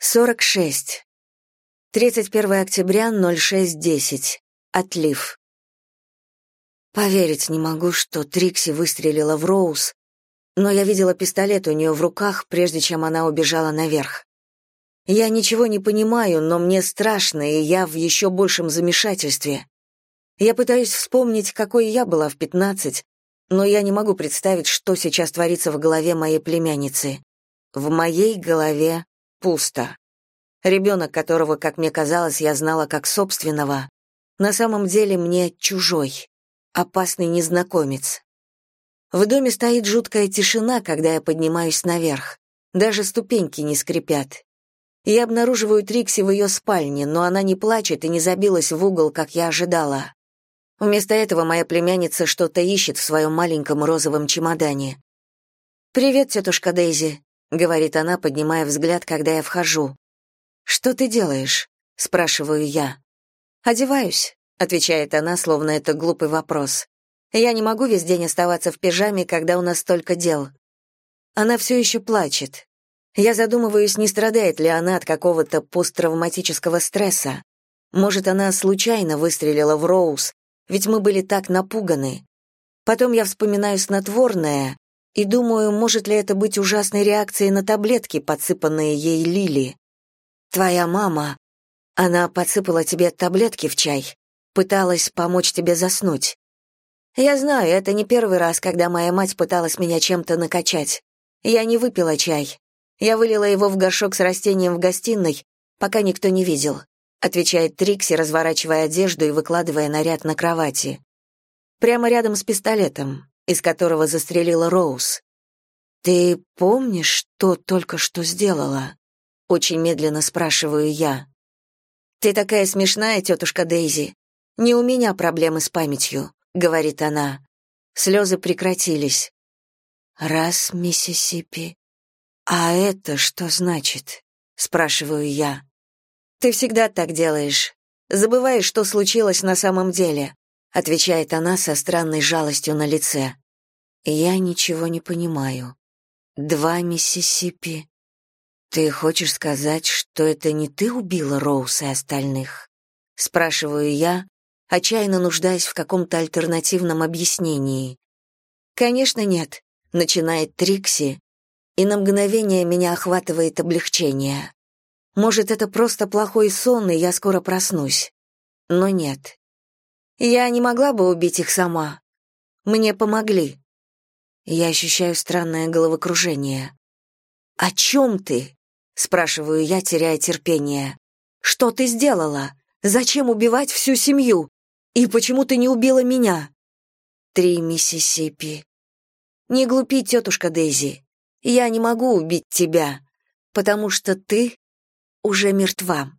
46. 31 октября, 06.10. Отлив. Поверить не могу, что Трикси выстрелила в Роуз, но я видела пистолет у нее в руках, прежде чем она убежала наверх. Я ничего не понимаю, но мне страшно, и я в еще большем замешательстве. Я пытаюсь вспомнить, какой я была в 15, но я не могу представить, что сейчас творится в голове моей племянницы. В моей голове пусто. Ребенок, которого, как мне казалось, я знала как собственного, на самом деле мне чужой, опасный незнакомец. В доме стоит жуткая тишина, когда я поднимаюсь наверх. Даже ступеньки не скрипят. Я обнаруживаю Трикси в ее спальне, но она не плачет и не забилась в угол, как я ожидала. Вместо этого моя племянница что-то ищет в своем маленьком розовом чемодане. «Привет, тетушка Дейзи», — говорит она, поднимая взгляд, когда я вхожу. «Что ты делаешь?» — спрашиваю я. «Одеваюсь», — отвечает она, словно это глупый вопрос. «Я не могу весь день оставаться в пижаме, когда у нас столько дел». Она все еще плачет. Я задумываюсь, не страдает ли она от какого-то посттравматического стресса. Может, она случайно выстрелила в Роуз, ведь мы были так напуганы. Потом я вспоминаю снотворное, и думаю, может ли это быть ужасной реакцией на таблетки, подсыпанные ей Лили. Твоя мама, она подсыпала тебе таблетки в чай, пыталась помочь тебе заснуть. Я знаю, это не первый раз, когда моя мать пыталась меня чем-то накачать. Я не выпила чай. Я вылила его в горшок с растением в гостиной, пока никто не видел, отвечает Трикси, разворачивая одежду и выкладывая наряд на кровати. Прямо рядом с пистолетом из которого застрелила Роуз. «Ты помнишь, что только что сделала?» Очень медленно спрашиваю я. «Ты такая смешная, тетушка Дейзи. Не у меня проблемы с памятью», — говорит она. Слезы прекратились. «Раз, Миссисипи. А это что значит?» — спрашиваю я. «Ты всегда так делаешь. Забываешь, что случилось на самом деле отвечает она со странной жалостью на лице. Я ничего не понимаю. Два Миссисипи. Ты хочешь сказать, что это не ты убила Роуз и остальных? спрашиваю я, отчаянно нуждаясь в каком-то альтернативном объяснении. Конечно, нет, начинает Трикси, и на мгновение меня охватывает облегчение. Может, это просто плохой сон, и я скоро проснусь. Но нет. Я не могла бы убить их сама. Мне помогли. Я ощущаю странное головокружение. «О чем ты?» — спрашиваю я, теряя терпение. «Что ты сделала? Зачем убивать всю семью? И почему ты не убила меня?» «Три Миссисипи». «Не глупи, тетушка Дейзи. Я не могу убить тебя, потому что ты уже мертва».